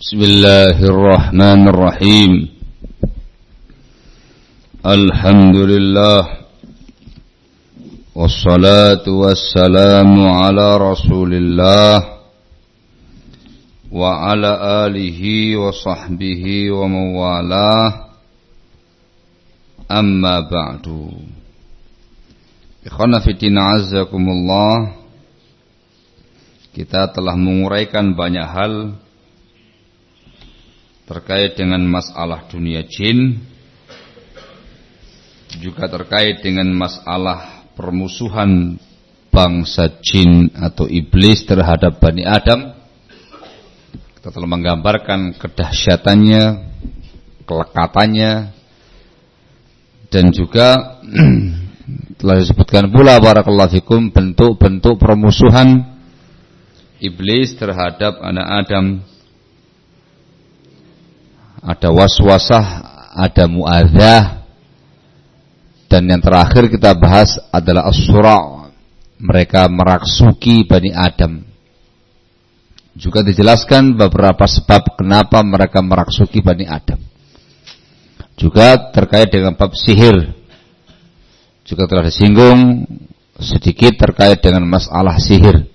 بسم الله الرحمن الرحيم الحمد لله والصلاة والسلام على رسول الله وعلى آله وصحبه ومن والاه أما بعد Ikhwana fitina azakumullah Kita telah menguraikan banyak hal terkait dengan masalah dunia jin juga terkait dengan masalah permusuhan bangsa jin atau iblis terhadap Bani Adam. Kita telah menggambarkan kedahsyatannya kelekatannya dan juga telah disebutkan pula barakallahu bentuk-bentuk permusuhan iblis terhadap anak Adam ada waswasah, ada muadzah. Dan yang terakhir kita bahas adalah asura mereka meraksuki Bani Adam. Juga dijelaskan beberapa sebab kenapa mereka meraksuki Bani Adam. Juga terkait dengan bab sihir. Juga telah disinggung sedikit terkait dengan masalah sihir.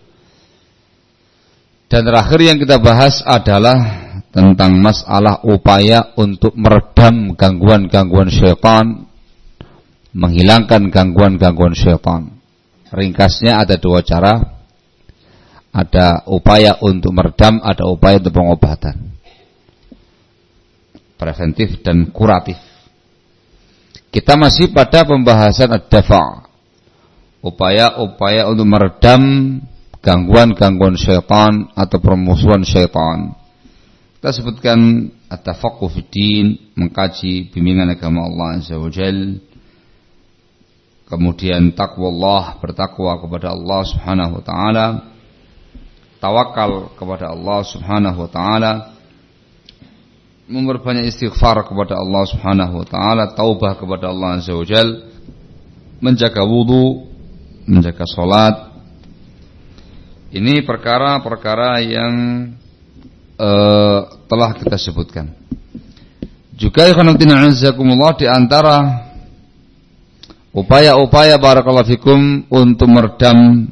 Dan terakhir yang kita bahas adalah tentang masalah upaya untuk meredam gangguan-gangguan syaitan, menghilangkan gangguan-gangguan syaitan. Ringkasnya ada dua cara. Ada upaya untuk meredam, ada upaya untuk pengobatan. Preventif dan kuratif. Kita masih pada pembahasan ad-dafa. Upaya-upaya untuk meredam gangguan-gangguan syaitan atau permusuhan syaitan kita sebutkan at-tafaqquh fiddin, mengkaji bimbingan agama Allah Azza wa Jal. Kemudian takwa Allah, bertakwa kepada Allah Subhanahu wa taala. Tawakal kepada Allah Subhanahu wa taala. Memperbanyak istighfar kepada Allah Subhanahu wa taala, taubah kepada Allah Azza wa Jal. Menjaga wudu, menjaga salat. Ini perkara-perkara yang uh, telah kita sebutkan. Juga ikhwanatina azakumullah di antara upaya-upaya barakallahu fikum untuk meredam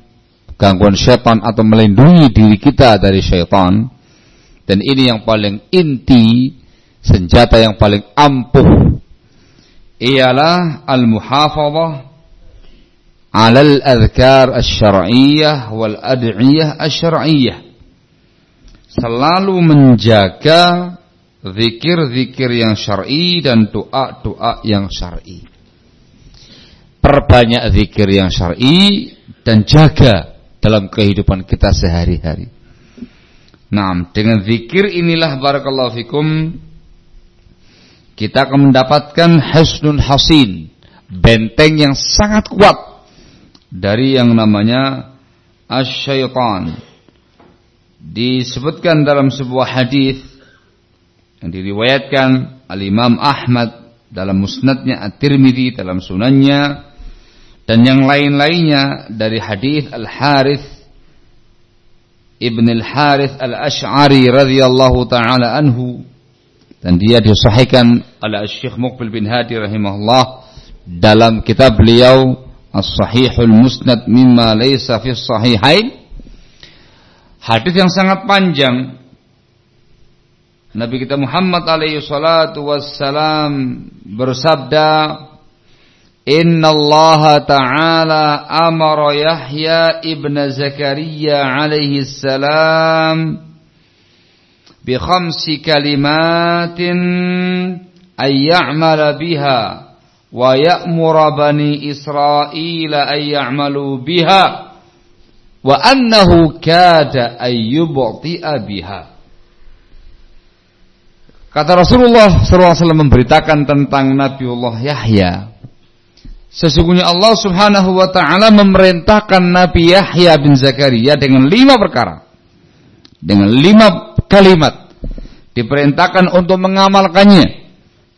gangguan syaitan atau melindungi diri kita dari syaitan dan ini yang paling inti senjata yang paling ampuh ialah al-muhafazah ala al-adhkar asy-syar'iyyah wal ad'iyah asy-syar'iyyah selalu menjaga zikir-zikir yang syar'i dan doa-doa yang syar'i. Perbanyak zikir yang syar'i dan jaga dalam kehidupan kita sehari-hari. Nah, dengan zikir inilah barakallahu fikum kita akan mendapatkan hasnun hasin, benteng yang sangat kuat dari yang namanya asyaitan disebutkan dalam sebuah hadis yang diriwayatkan Al Imam Ahmad dalam musnadnya At-Tirmidzi dalam sunannya dan yang lain-lainnya dari hadis Al Harith Ibn Al Harith Al Ash'ari radhiyallahu taala anhu dan dia disahihkan oleh Syekh Muqbil bin Hadi rahimahullah dalam kitab beliau As-Sahihul Musnad mimma laysa fi sahihain Hadis yang sangat panjang. Nabi kita Muhammad alaihi salatu wassalam bersabda, Inna Allah Ta'ala amara Yahya ibn Zakaria alaihi salam bi khamsi kalimatin ay ya'mala biha wa ya'mura bani Israel ay ya'malu biha wa annahu kada ayyubti'a biha. Kata Rasulullah SAW memberitakan tentang Nabiullah Yahya. Sesungguhnya Allah Subhanahu wa taala memerintahkan Nabi Yahya bin Zakaria dengan lima perkara. Dengan lima kalimat diperintahkan untuk mengamalkannya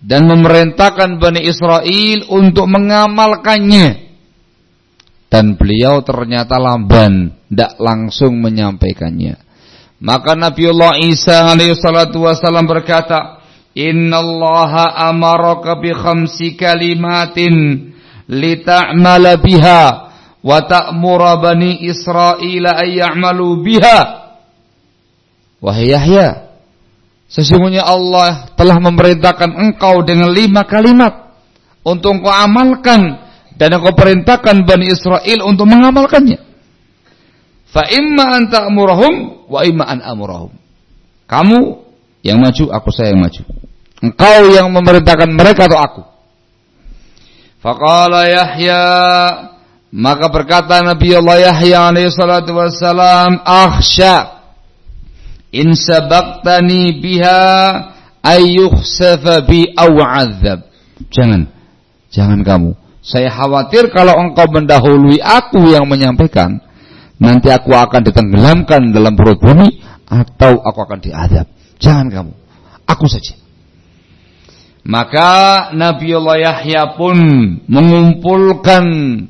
dan memerintahkan Bani Israel untuk mengamalkannya dan beliau ternyata lamban, tidak langsung menyampaikannya. Maka Nabiullah Isa alaihi salatu wasallam berkata, "Innallaha amaraka bi khamsi kalimatin lita'mala biha wa ta'mura bani Israila ay ya'malu biha." Wahai Yahya, sesungguhnya Allah telah memerintahkan engkau dengan lima kalimat untuk engkau amalkan dan engkau perintahkan Bani Israel untuk mengamalkannya. Fa imma an ta'murahum wa imma an amurahum. Kamu yang maju, aku saya yang maju. Engkau yang memerintahkan mereka atau aku. Faqala Yahya maka berkata Nabi Allah Yahya alaihi salatu wassalam akhsha in sabaqtani biha ayyukhsafa bi aw azab. Jangan. Jangan kamu. Saya khawatir kalau engkau mendahului aku yang menyampaikan, nanti aku akan ditenggelamkan dalam perut bumi atau aku akan diadab. Jangan kamu, aku saja. Maka Nabiullah Yahya pun mengumpulkan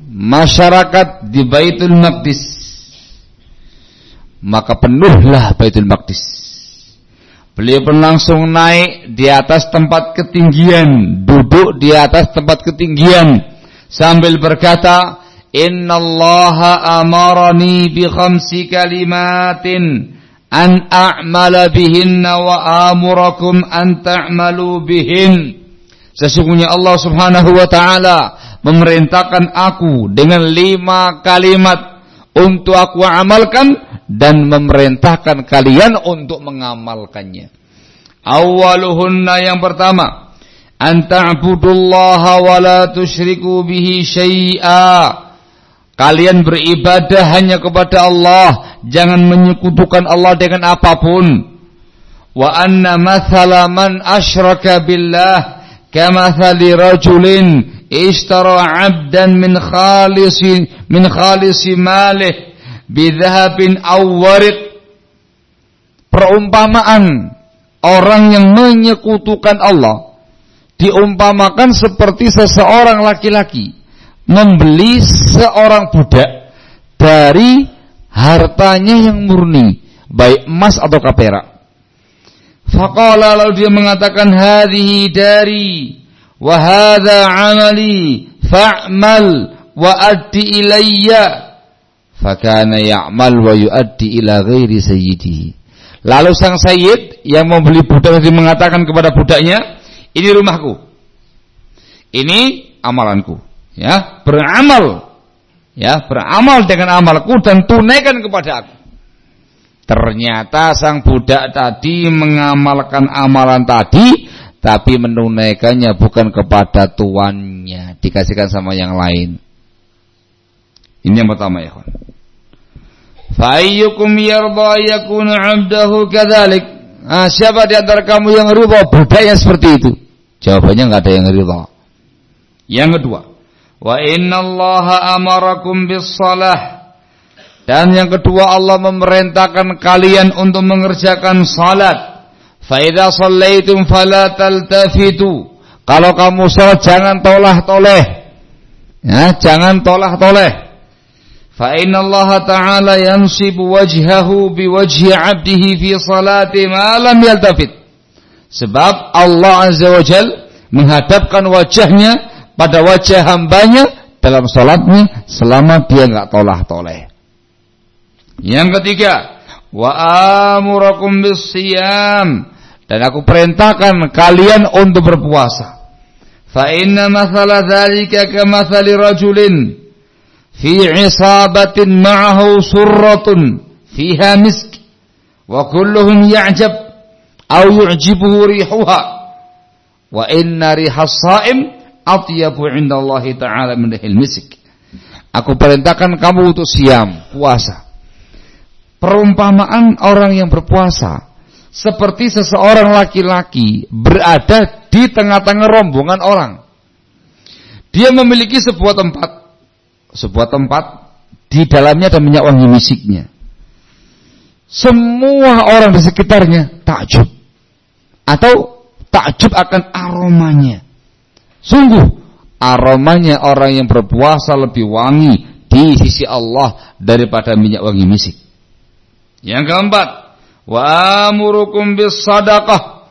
masyarakat di Baitul Maqdis. Maka penuhlah Baitul Maqdis. Beliau pun langsung naik di atas tempat ketinggian, duduk di atas tempat ketinggian sambil berkata, Innallaha amarani bi khamsi kalimatin an a'mala bihinna wa amurakum an ta'malu bihin. Sesungguhnya Allah Subhanahu wa taala memerintahkan aku dengan lima kalimat untuk aku amalkan dan memerintahkan kalian untuk mengamalkannya. Awaluhunna yang pertama, an ta'budullaha wa la tusyriku bihi syai'a. Kalian beribadah hanya kepada Allah, jangan menyekutukan Allah dengan apa pun. Wa anna mathala man asyraka billah kamathali rajulin ishtara 'abdan min khalisi min khalisi malih bidhahabin aw warid. Perumpamaan orang yang menyekutukan Allah diumpamakan seperti seseorang laki-laki membeli seorang budak dari hartanya yang murni, baik emas atau perak. Faqala lalu dia mengatakan hadhihi dari wa hadha amali fa'mal wa addi ilayya fakana ya'mal wa yuaddi ila ghairi sayyidihi. Lalu sang sayyid yang membeli budak tadi mengatakan kepada budaknya, ini rumahku. Ini amalanku. Ya, beramal. Ya, beramal dengan amalku dan tunaikan kepada aku. Ternyata sang budak tadi mengamalkan amalan tadi tapi menunaikannya bukan kepada tuannya, dikasihkan sama yang lain. Ini yang pertama ya, kawan. Fayyukum yarda 'abdahu kadzalik. Ah, siapa di antara kamu yang ridha budaknya seperti itu? Jawabannya nggak ada yang ridha. Yang kedua, wa inna Allah amarakum bis salah. Dan yang kedua Allah memerintahkan kalian untuk mengerjakan salat. Fa idza shallaitum fala taltafitu. Kalau kamu salat jangan tolah-toleh. Ya, jangan tolah-toleh. Fa inna Allah Ta'ala yansibu wajhahu biwajhi 'abdihi fi salati ma lam yaltafit. Sebab Allah Azza wa Jal menghadapkan wajahnya pada wajah hambanya dalam sholatnya selama dia nggak tolah-toleh. Yang ketiga, wa amurakum bisiyam dan aku perintahkan kalian untuk berpuasa. Fa inna mathala dzalika kamathali rajulin fi isabatin ma'ahu surratun fiha misk wa kulluhum ya'jab au yu'jibuhu rihuha. Wa inna rihas saim atyabu indallahi ta'ala min misik aku perintahkan kamu untuk siam puasa. Perumpamaan orang yang berpuasa seperti seseorang laki-laki berada di tengah-tengah rombongan orang. Dia memiliki sebuah tempat. Sebuah tempat di dalamnya ada minyak wangi misiknya. Semua orang di sekitarnya takjub atau takjub akan aromanya. Sungguh aromanya orang yang berpuasa lebih wangi di sisi Allah daripada minyak wangi misik. Yang keempat, wa amurukum bis sadaqah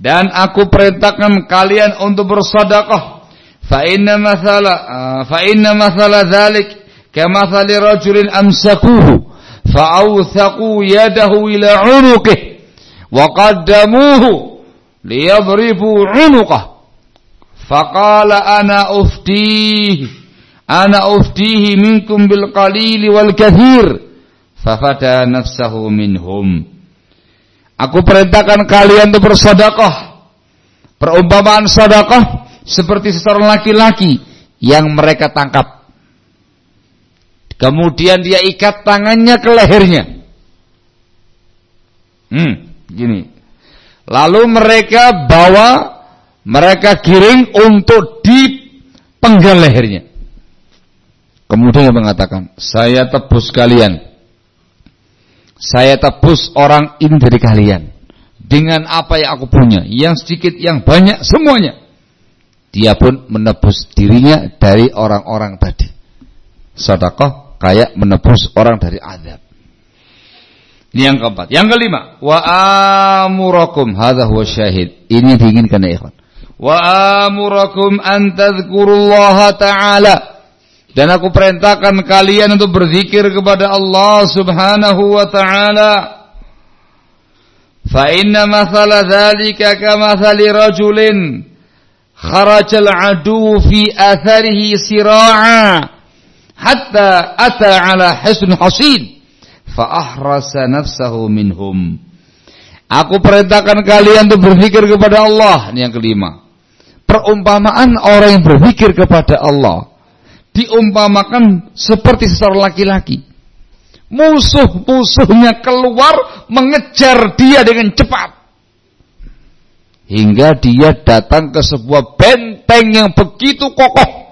dan aku perintahkan kalian untuk bersedekah fa inna mathala uh, fa inna mathala dzalik kamathali rajulin amsakuhu fa awthaqu yadahu ila unuqihi wa qaddamuhu liyadribu unuqah faqala ana uftihi ana qalili wal kathir fafada nafsahu minhum Aku perintahkan kalian untuk bersedekah. Perumpamaan sedekah seperti seorang laki-laki yang mereka tangkap. Kemudian dia ikat tangannya ke lehernya. Hmm, gini. Lalu mereka bawa, mereka giring untuk dipenggal lehernya. Kemudian dia mengatakan, saya tebus kalian saya tebus orang ini dari kalian dengan apa yang aku punya, yang sedikit, yang banyak, semuanya. Dia pun menebus dirinya dari orang-orang tadi. Sedekah kayak menebus orang dari azab. Ini yang keempat. Yang kelima, wa amurakum hadza huwa syahid. Ini yang diinginkan ya ikhwan. Wa amurakum an tadhkurullaha ta'ala dan aku perintahkan kalian untuk berzikir kepada Allah Subhanahu wa taala. Fa inna mathala dzalika kamathali rajulin kharaja al-adu fi atharihi sira'a hatta ata ala hisn hasin fa ahrasa nafsahu minhum. Aku perintahkan kalian untuk berzikir kepada Allah. Ini yang kelima. Perumpamaan orang yang berzikir kepada Allah diumpamakan seperti seorang laki-laki. Musuh-musuhnya keluar mengejar dia dengan cepat. Hingga dia datang ke sebuah benteng yang begitu kokoh.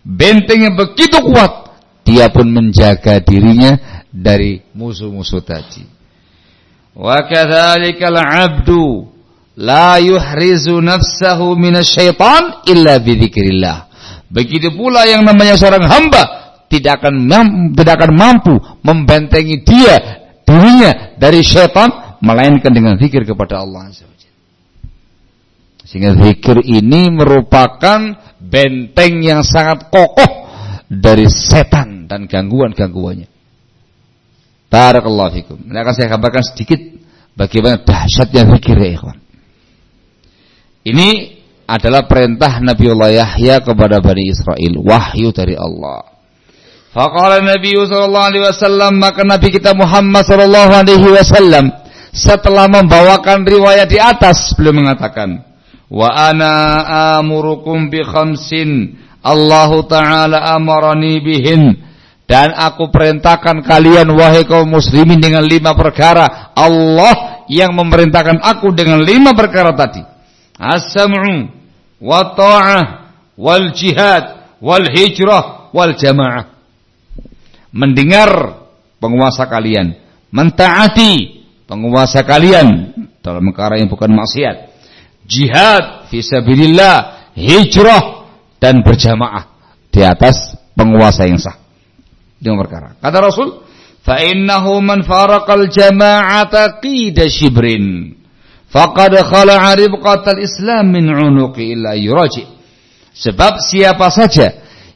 Benteng yang begitu kuat. Dia pun menjaga dirinya dari musuh-musuh tadi. Wa kadzalikal 'abdu la yuhrizu nafsahu minasyaitan illa bidzikrillah. Begitu pula yang namanya seorang hamba tidak akan tidak akan mampu membentengi dia dirinya dari syaitan melainkan dengan zikir kepada Allah Sehingga zikir ini merupakan benteng yang sangat kokoh dari setan dan gangguan-gangguannya. Barakallahu fikum. Ini akan saya gambarkan sedikit bagaimana dahsyatnya zikir ya ikhwan. Ini adalah perintah Nabiullah Yahya kepada Bani Israel, wahyu dari Allah. Faqala Nabi sallallahu alaihi wasallam maka Nabi kita Muhammad sallallahu alaihi wasallam setelah membawakan riwayat di atas beliau mengatakan wa ana amurukum bi khamsin Allah taala amarani bihin dan aku perintahkan kalian wahai kaum muslimin dengan lima perkara. Allah yang memerintahkan aku dengan lima perkara tadi. As-sam'u wa ta'ah wal jihad wal hijrah wal jamaah. Mendengar penguasa kalian. Mentaati penguasa kalian. Dalam perkara yang bukan maksiat. Jihad fisabilillah hijrah dan berjamaah di atas penguasa yang sah Dengan perkara kata Rasul fa innahu man faraqal jama'ata qida shibrin Faqad khala'a ribqatal Islam min unuqi illa yuraji. Sebab siapa saja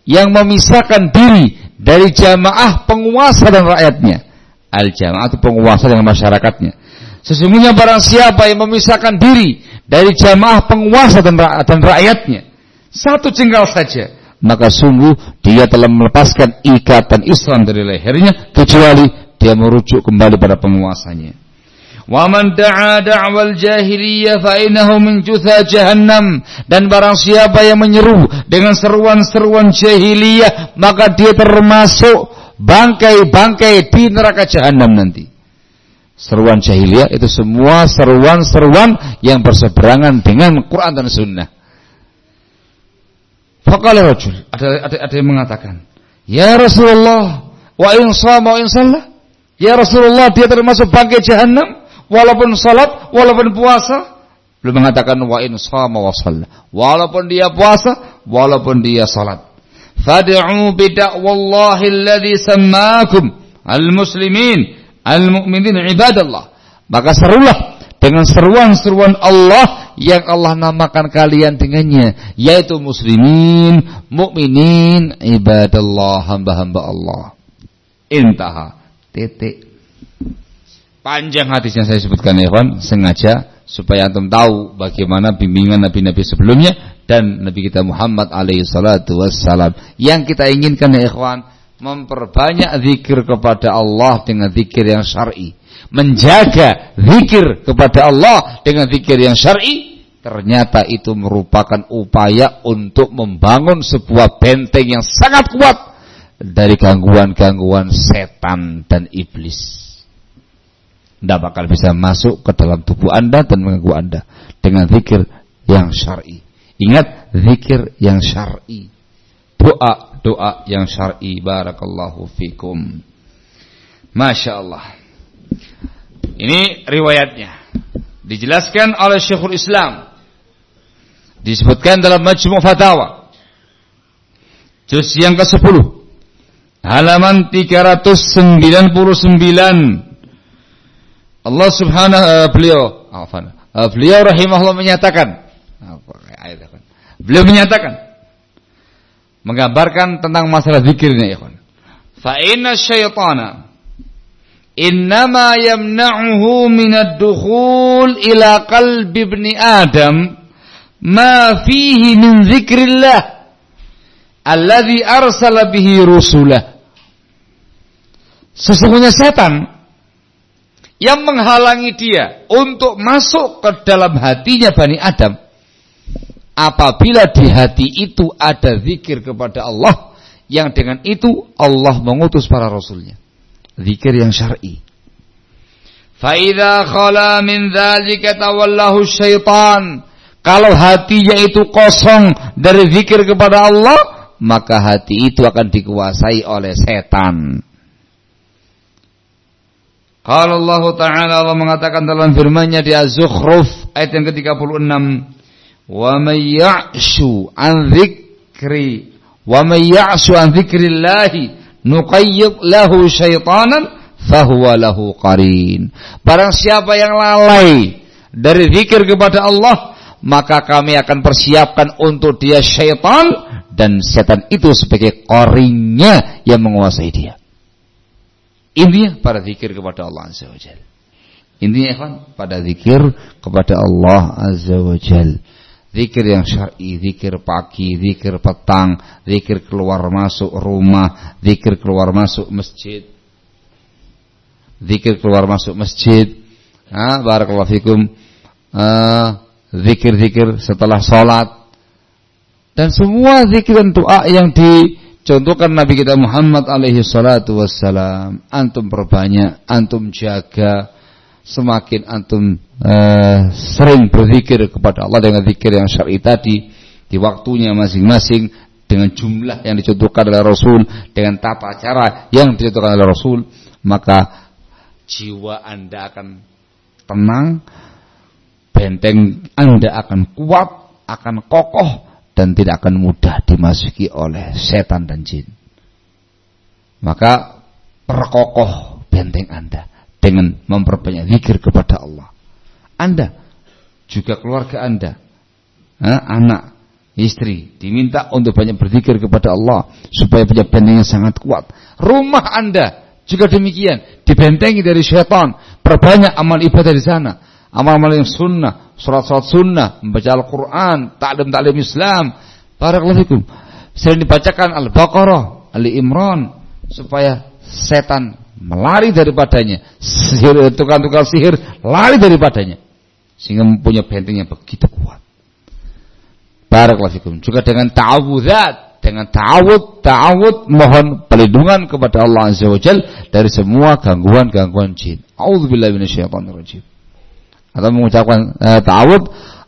yang memisahkan diri dari jamaah penguasa dan rakyatnya. Al-jamaah itu penguasa dengan masyarakatnya. Sesungguhnya barang siapa yang memisahkan diri dari jamaah penguasa dan rakyatnya. Satu jengkal saja. Maka sungguh dia telah melepaskan ikatan Islam dari lehernya. Kecuali dia merujuk kembali pada penguasanya. Waman da'a da'wal jahiliyah fa innahu min jutha jahannam dan barang siapa yang menyeru dengan seruan-seruan jahiliyah maka dia termasuk bangkai-bangkai di neraka jahanam nanti. Seruan jahiliyah itu semua seruan-seruan yang berseberangan dengan Quran dan Sunnah. Faqala rajul, ada, ada, ada yang mengatakan, Ya Rasulullah, wa in sama wa in salah. Ya Rasulullah, dia termasuk bangkai jahanam walaupun salat, walaupun puasa, belum mengatakan wa in shama wa shalla. Walaupun dia puasa, walaupun dia salat. Fad'u bid'wallahi alladhi sammakum al-muslimin al-mu'minin ibadallah. Maka serulah dengan seruan-seruan Allah yang Allah namakan kalian dengannya yaitu muslimin, mukminin, ibadallah, hamba-hamba Allah. Intaha. Titik. Panjang hadisnya saya sebutkan ya sengaja supaya antum tahu bagaimana bimbingan nabi-nabi sebelumnya dan Nabi kita Muhammad alaihi salatu wassalam. Yang kita inginkan ya ikhwan, memperbanyak zikir kepada Allah dengan zikir yang syar'i menjaga zikir kepada Allah dengan zikir yang syar'i ternyata itu merupakan upaya untuk membangun sebuah benteng yang sangat kuat dari gangguan-gangguan setan dan iblis. Tidak bakal bisa masuk ke dalam tubuh Anda dan mengganggu Anda dengan zikir yang syar'i. Ingat zikir yang syar'i. Doa-doa yang syar'i. Barakallahu fikum. Masya Allah. Ini riwayatnya. Dijelaskan oleh Syekhul Islam. Disebutkan dalam Majmu' Fatawa. Juz yang ke-10. Halaman 399. Allah subhanahu uh, beliau uh, beliau rahimahullah menyatakan beliau menyatakan menggambarkan tentang masalah zikirnya ikhwan. Fa inna syaitana innama yamna'uhu minad dukhul ila qalbi ibni adam ma fihi min zikrillah alladhi arsala bihi rusulah. Sesungguhnya setan yang menghalangi dia untuk masuk ke dalam hatinya Bani Adam apabila di hati itu ada zikir kepada Allah yang dengan itu Allah mengutus para rasulnya zikir yang syar'i. Faida khala min dzalika tawallahu syaitan. Kalau hatinya itu kosong dari zikir kepada Allah, maka hati itu akan dikuasai oleh setan. Kalau Allah Ta'ala Allah mengatakan dalam firman-Nya di Az-Zukhruf ayat yang ke-36, "Wa may ya'shu an dzikri wa may ya'shu an dzikrillahi nuqayyib lahu syaitanan fahuwa lahu qarin. Barang siapa yang lalai dari zikir kepada Allah, maka kami akan persiapkan untuk dia syaitan dan setan itu sebagai koringnya yang menguasai dia. Intinya pada zikir kepada Allah Azza wa Jal. Intinya kan pada zikir kepada Allah Azza wa Jal. Zikir yang syar'i, zikir pagi, zikir petang, zikir keluar masuk rumah, zikir keluar masuk masjid. Zikir keluar masuk masjid. Ah, barakallahu fikum. Zikir-zikir setelah sholat. Dan semua zikir dan doa yang dicontohkan Nabi kita Muhammad alaihi salatu wassalam. Antum perbanyak, antum jaga, semakin antum uh, sering berzikir kepada Allah dengan zikir yang syar'i tadi di waktunya masing-masing dengan jumlah yang dicontohkan oleh Rasul dengan tata cara yang dicontohkan oleh Rasul maka jiwa Anda akan tenang benteng Anda akan kuat akan kokoh dan tidak akan mudah dimasuki oleh setan dan jin. Maka perkokoh benteng Anda dengan memperbanyak zikir kepada Allah. Anda juga keluarga Anda, anak, istri diminta untuk banyak berzikir kepada Allah supaya punya benteng yang sangat kuat. Rumah Anda juga demikian, dibentengi dari syaitan. Perbanyak amal ibadah di sana. Amal-amal yang sunnah, surat-surat sunnah, membaca Al-Quran, taklim-taklim Islam. Barakallahu Sering dibacakan Al-Baqarah, Ali Imran supaya setan melari daripadanya. Sihir tukang-tukang sihir lari daripadanya. Sehingga mempunyai benteng yang begitu kuat. Barakallahu Juga dengan ta'awudzat, dengan ta'awud, ta'awud mohon perlindungan kepada Allah Azza wa Jal dari semua gangguan-gangguan jin. A'udzubillahi minasyaitonirrajim. Atau mengucapkan uh, ta'awud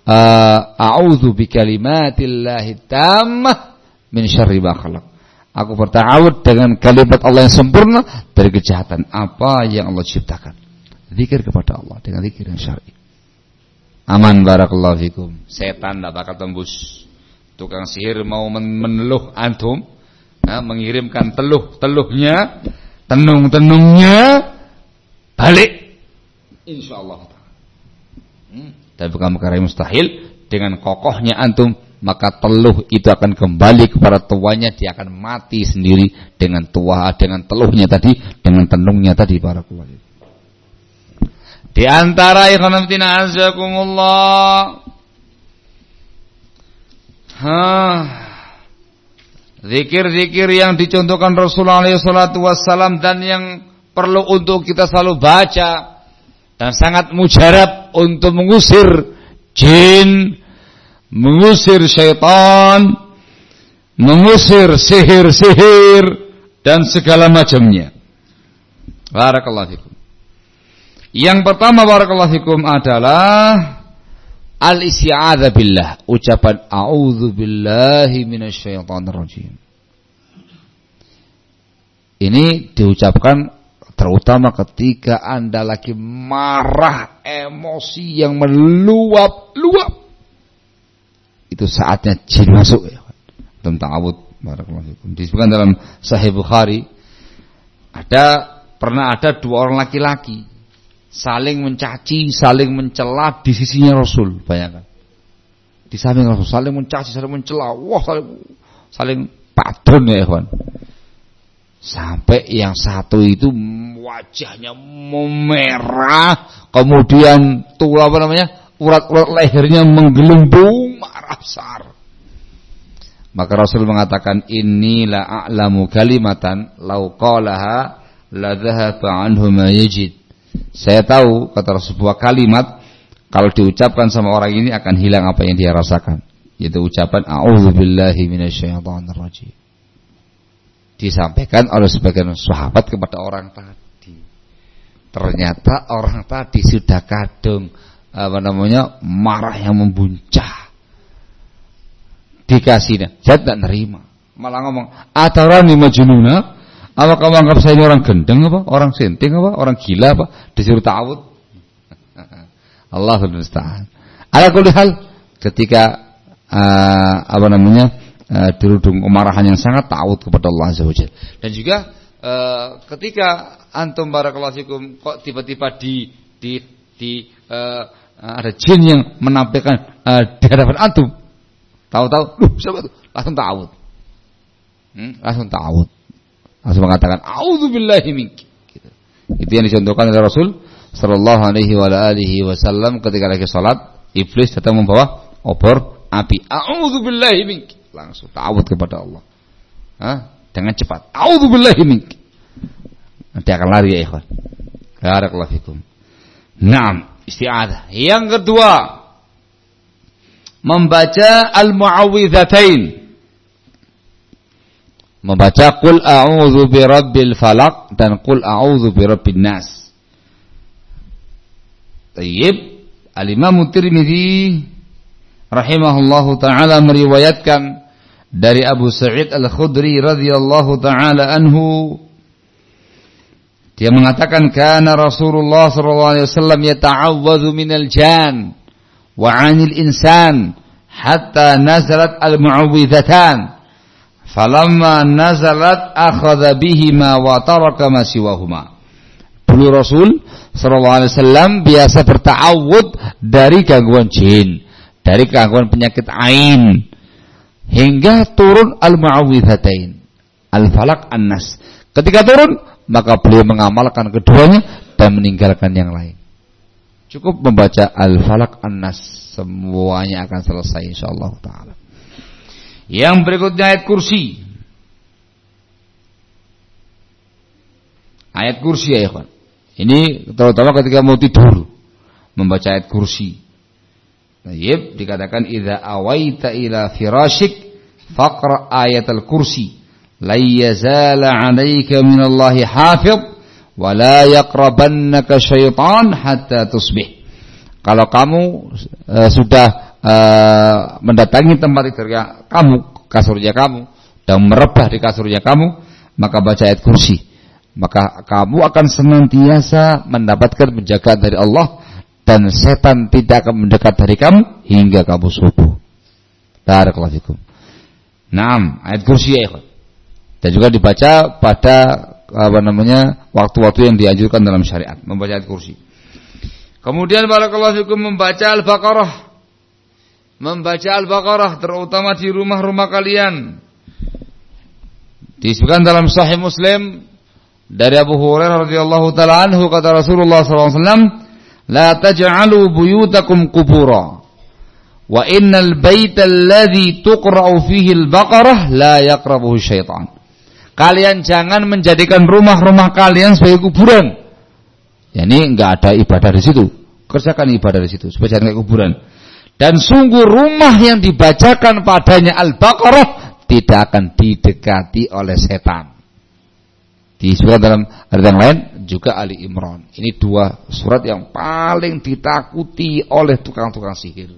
uh, a'udzu bikalimatillahi tammah min syarri ma khalaq. Aku bertawud dengan kalimat Allah yang sempurna dari kejahatan apa yang Allah ciptakan. Zikir kepada Allah dengan zikir yang syar'i. Aman barakallahu fikum. Setan tidak bakal tembus. Tukang sihir mau meneluh antum, mengirimkan teluh-teluhnya, tenung-tenungnya balik. Insyaallah. Hmm. Tapi bukan perkara mustahil dengan kokohnya antum maka teluh itu akan kembali kepada tuanya dia akan mati sendiri dengan tua dengan teluhnya tadi dengan tenungnya tadi para kuali di antara ikhwan azakumullah Zikir-zikir yang dicontohkan Rasulullah SAW dan yang perlu untuk kita selalu baca dan sangat mujarab untuk mengusir jin, mengusir syaitan, mengusir sihir-sihir dan segala macamnya. Barakallahu fikum. Yang pertama barakallahu fikum adalah al-isti'adzah billah, ucapan a'udzu billahi minasyaitonir rajim. Ini diucapkan terutama ketika Anda lagi marah, emosi yang meluap-luap itu saatnya jin masuk ya. Tentang awud barakallahu Disebutkan dalam Sahih Bukhari ada pernah ada dua orang laki-laki saling mencaci, saling mencela di sisinya Rasul, bayangkan. Di samping Rasul saling mencaci, saling mencela. Wah, saling saling patron ya, ikhwan. Sampai yang satu itu wajahnya memerah, kemudian tuh apa namanya? Urat-urat lehernya menggelembung marah besar. Maka Rasul mengatakan inilah a'lamu kalimatan lau qalaha la dhahaba anhu ma yajid. Saya tahu kata sebuah kalimat kalau diucapkan sama orang ini akan hilang apa yang dia rasakan. Yaitu ucapan a'udzubillahi minasyaitonir rajim. Disampaikan oleh sebagian sahabat kepada orang tadi. Ternyata orang tadi sudah kadung apa namanya marah yang membuncah. Dikasihnya saya tidak nerima. Malah ngomong atarani majnuna? Apa kamu anggap saya ini orang gendeng apa? Orang senting apa? Orang gila apa? Disuruh ta'awud Allah musta'an ala kulli hal ketika uh, apa namanya uh, dirudung kemarahan yang sangat ta'awud kepada Allah azza wajalla dan juga uh, ketika antum fikum kok tiba-tiba di di di uh, ada jin yang menampilkan uh, di hadapan antum. Tahu-tahu, loh siapa itu? Langsung ta'awud. Hmm? Langsung ta'awud. Langsung mengatakan, A'udzubillahi minki. Gitu. Itu yang dicontohkan oleh Rasul sallallahu alaihi wa alihi wasallam ketika lagi salat, iblis datang membawa obor api. A'udzubillahi minki. Langsung ta'awud kepada Allah. Hah? Dengan cepat. A'udzubillahi minki. Nanti akan lari ya ikhwan. Barakallahu fikum. Naam isti'adah. Yang kedua, membaca al-mu'awwidhatain. Membaca qul a'udzu birabbil falaq dan qul a'udzu birabbin nas. Tayyib, Al-Imam Tirmizi rahimahullahu taala meriwayatkan dari Abu Sa'id Al-Khudri radhiyallahu taala anhu dia mengatakan kana Rasulullah sallallahu alaihi wasallam yata'awwadzu minal jan wa 'anil insan hatta nazalat al-mu'awwidhatan. Falamma nazalat akhadha bihima wa taraka ma siwahuma. Dulu Rasul wasallam biasa berta'awud dari gangguan jin, dari gangguan penyakit ain hingga turun al-mu'awwidhatain. Al-falaq an-nas. Ketika turun maka beliau mengamalkan keduanya dan meninggalkan yang lain. Cukup membaca Al-Falaq An-Nas, semuanya akan selesai insyaallah taala. Yang berikutnya ayat kursi. Ayat kursi ya ikhwan. Ini terutama ketika mau tidur membaca ayat kursi. Tayyib dikatakan idza awaita ila firashik faqra ayatul kursi la yazala 'alaika minallahi hafiz wa la yaqrabannaka syaitan hatta tusbih. Kalau kamu uh, sudah uh, mendatangi tempat tidur kamu, kasurnya kamu dan merebah di kasurnya kamu, maka baca ayat kursi. Maka kamu akan senantiasa mendapatkan penjagaan dari Allah dan setan tidak akan mendekat dari kamu hingga kamu subuh. Barakallahu fikum. Naam, ayat kursi ya ikhwan dan juga dibaca pada apa namanya waktu-waktu yang dianjurkan dalam syariat membaca ayat kursi. Kemudian barakallahu fikum membaca Al-Baqarah. Membaca Al-Baqarah terutama di rumah-rumah kalian. Disebutkan dalam Sahih Muslim dari Abu Hurairah radhiyallahu taala anhu kata Rasulullah SAW, "La taj'alu buyutakum qubura." Wa innal baita alladhi tuqra'u fihi al-baqarah la yaqrabuhu syaitan. Kalian jangan menjadikan rumah-rumah kalian sebagai kuburan. Ya ini enggak ada ibadah di situ. Kerjakan ibadah di situ supaya jangan kayak kuburan. Dan sungguh rumah yang dibacakan padanya Al-Baqarah tidak akan didekati oleh setan. Di surat dalam ayat yang lain juga Ali Imran. Ini dua surat yang paling ditakuti oleh tukang-tukang sihir.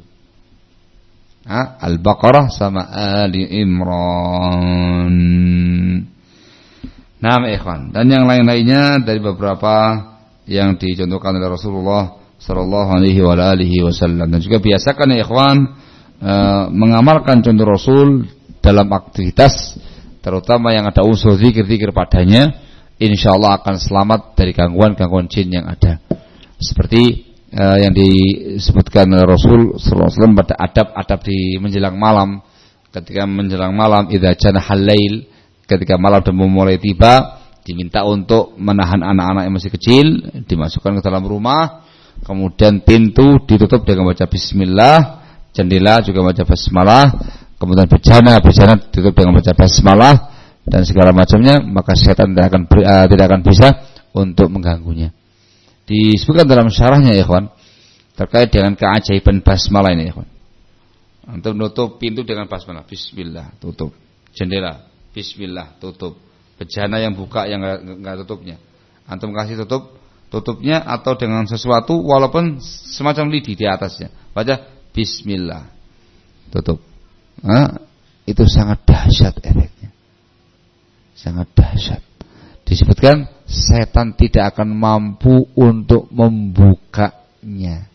Al-Baqarah sama Ali Imran. Nah, ikhwan. Dan yang lain-lainnya dari beberapa yang dicontohkan oleh Rasulullah sallallahu alaihi wa alihi wasallam. Dan juga biasakan ya ikhwan e, mengamalkan contoh Rasul dalam aktivitas terutama yang ada unsur zikir-zikir padanya insyaallah akan selamat dari gangguan-gangguan jin yang ada. Seperti e, yang disebutkan oleh Rasul sallallahu alaihi wasallam pada adab-adab di menjelang malam. Ketika menjelang malam idza jana halail ketika malam sudah memulai tiba diminta untuk menahan anak-anak yang masih kecil dimasukkan ke dalam rumah. Kemudian pintu ditutup dengan baca bismillah jendela juga baca basmalah. Kemudian bejana bejana ditutup dengan baca basmalah dan segala macamnya maka setan tidak akan uh, tidak akan bisa untuk mengganggunya. Disebutkan dalam syarahnya ya kawan terkait dengan keajaiban basmalah ini ya kawan untuk menutup pintu dengan basmalah. Bismillah tutup. Jendela bismillah tutup bejana yang buka yang enggak tutupnya. Antum kasih tutup tutupnya atau dengan sesuatu walaupun semacam lidi di atasnya. Baca bismillah. Tutup. Nah, itu sangat dahsyat efeknya. Sangat dahsyat. Disebutkan setan tidak akan mampu untuk membukanya.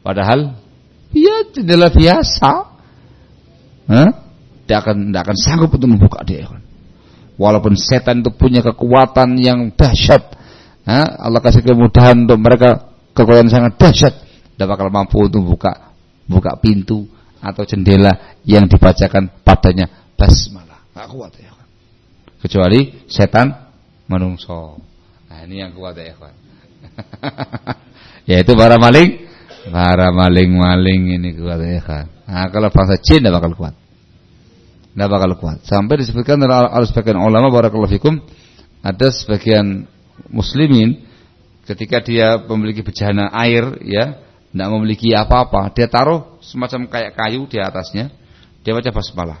Padahal ya jendela biasa. Hah? Dia akan tidak akan sanggup untuk membuka dia. Walaupun setan itu punya kekuatan yang dahsyat. Allah kasih kemudahan untuk mereka kekuatan sangat dahsyat. Tidak bakal mampu untuk buka buka pintu atau jendela yang dibacakan padanya basmalah. Gak kuat ya kan. Kecuali setan menungso. Nah ini yang kuat ya kan. Yaitu para maling, para maling-maling ini kuat ya kan. Nah kalau bangsa jin tidak bakal kuat tidak bakal kuat. Sampai disebutkan oleh sebagian ulama barakallahu fikum ada sebagian muslimin ketika dia memiliki bejana air ya, tidak memiliki apa-apa, dia taruh semacam kayak kayu di atasnya, dia baca basmalah.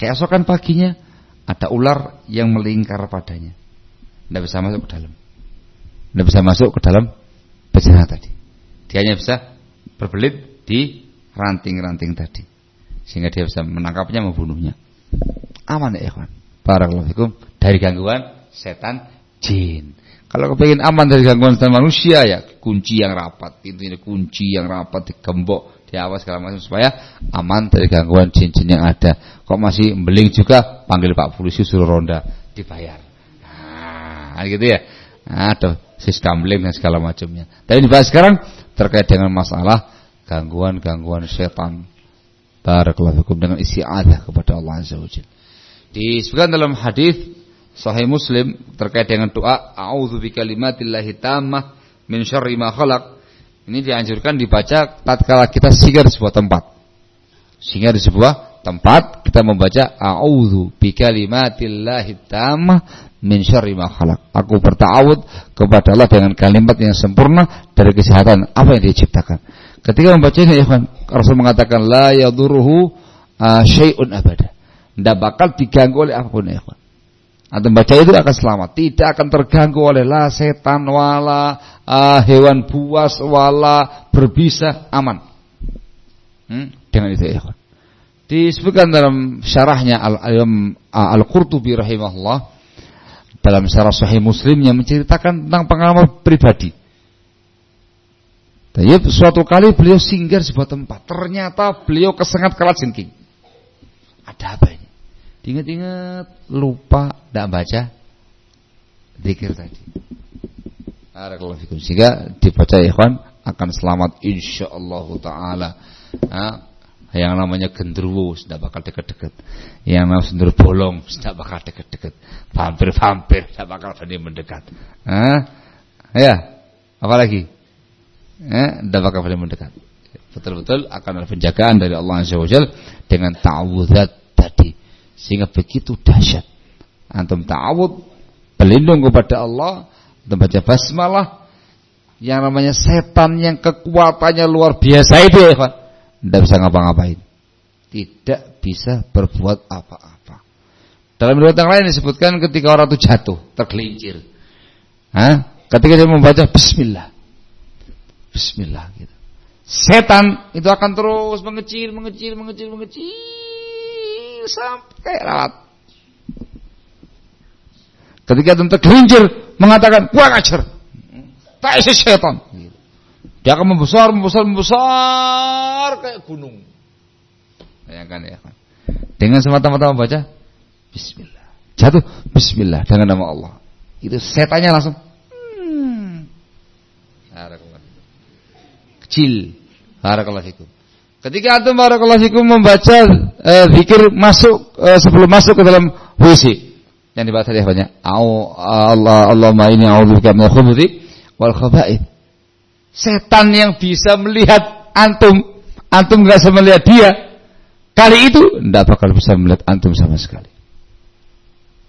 Keesokan paginya ada ular yang melingkar padanya. Tidak bisa masuk ke dalam. Tidak bisa masuk ke dalam bejana tadi. Dia hanya bisa berbelit di ranting-ranting tadi sehingga dia bisa menangkapnya membunuhnya aman ya ikhwan? Barakallahu dari gangguan setan jin. Kalau kepingin aman dari gangguan setan manusia ya kunci yang rapat. Pintu ini kunci yang rapat digembok diawas segala macam supaya aman dari gangguan jin-jin yang ada. Kok masih beling juga panggil Pak Polisi suruh ronda dibayar. Nah gitu ya. Ada gambling dan segala macamnya. Tapi dibahas sekarang terkait dengan masalah gangguan-gangguan setan Barakallahu fikum dengan isti'adzah kepada Allah Azza wa Jalla. Disebutkan dalam hadis Sahih Muslim terkait dengan doa A'udzu bikalimatillahi tammah min syarri ma khalaq. Ini dianjurkan dibaca tatkala kita singgah di sebuah tempat. Singgah di sebuah tempat kita membaca A'udzu bikalimatillahi tammah min syarri ma khalaq. Aku bertawud kepada Allah dengan kalimat yang sempurna dari kesehatan apa yang dia ciptakan. Ketika membacanya ya Rasul mengatakan la yaduruhu uh, syai'un abada. Tidak bakal diganggu oleh apa pun ya kawan. Atau baca itu akan selamat, tidak akan terganggu oleh la setan wala uh, hewan buas wala berbisa aman. Hmm? Dengan itu ya kawan. Disebutkan dalam syarahnya Al-Qurtubi al rahimahullah dalam syarah Sahih Muslim yang menceritakan tentang pengalaman pribadi tapi suatu kali beliau singgah di sebuah tempat. Ternyata beliau kesengat kalah jengking. Ada apa ini? Ingat-ingat lupa tidak baca zikir tadi. Barakallahu fikum. Sehingga dibaca ikhwan akan selamat insyaallah taala. Nah, yang namanya gendruwo tidak bakal deket-deket. Yang namanya sendur bolong tidak bakal deket-deket. Vampir-vampir tidak bakal berani mendekat. Nah, ya, apa lagi? Eh, bakal berani mendekat. Betul-betul akan ada penjagaan dari Allah Azza wa dengan ta'awudzat tadi. Sehingga begitu dahsyat. Antum ta'awud berlindung kepada Allah, antum baca basmalah yang namanya setan yang kekuatannya luar biasa itu ya, Pak tidak bisa ngapa-ngapain. Tidak bisa berbuat apa-apa. Dalam riwayat yang lain disebutkan ketika orang itu jatuh, tergelincir. Hah? Ketika dia membaca Bismillah. Bismillah gitu. Setan itu akan terus mengecil, mengecil, mengecil, mengecil sampai lalat. Ketika itu tergelincir mengatakan, "Gua ngajar." Tak isi setan. Dia akan membesar, membesar, membesar kayak gunung. Bayangkan ya. Dengan semata-mata membaca Bismillah. Jatuh Bismillah dengan nama Allah. Itu setannya langsung hmm. Kecil. Barakallahu fikum. Ketika antum barakallahu fikum membaca uh, zikir masuk uh, sebelum masuk ke dalam WC yang dibaca dia banyak. Allah Allahumma inni a'udzubika minal khubuthi wal khaba'ith setan yang bisa melihat antum, antum nggak bisa melihat dia, kali itu tidak bakal bisa melihat antum sama sekali.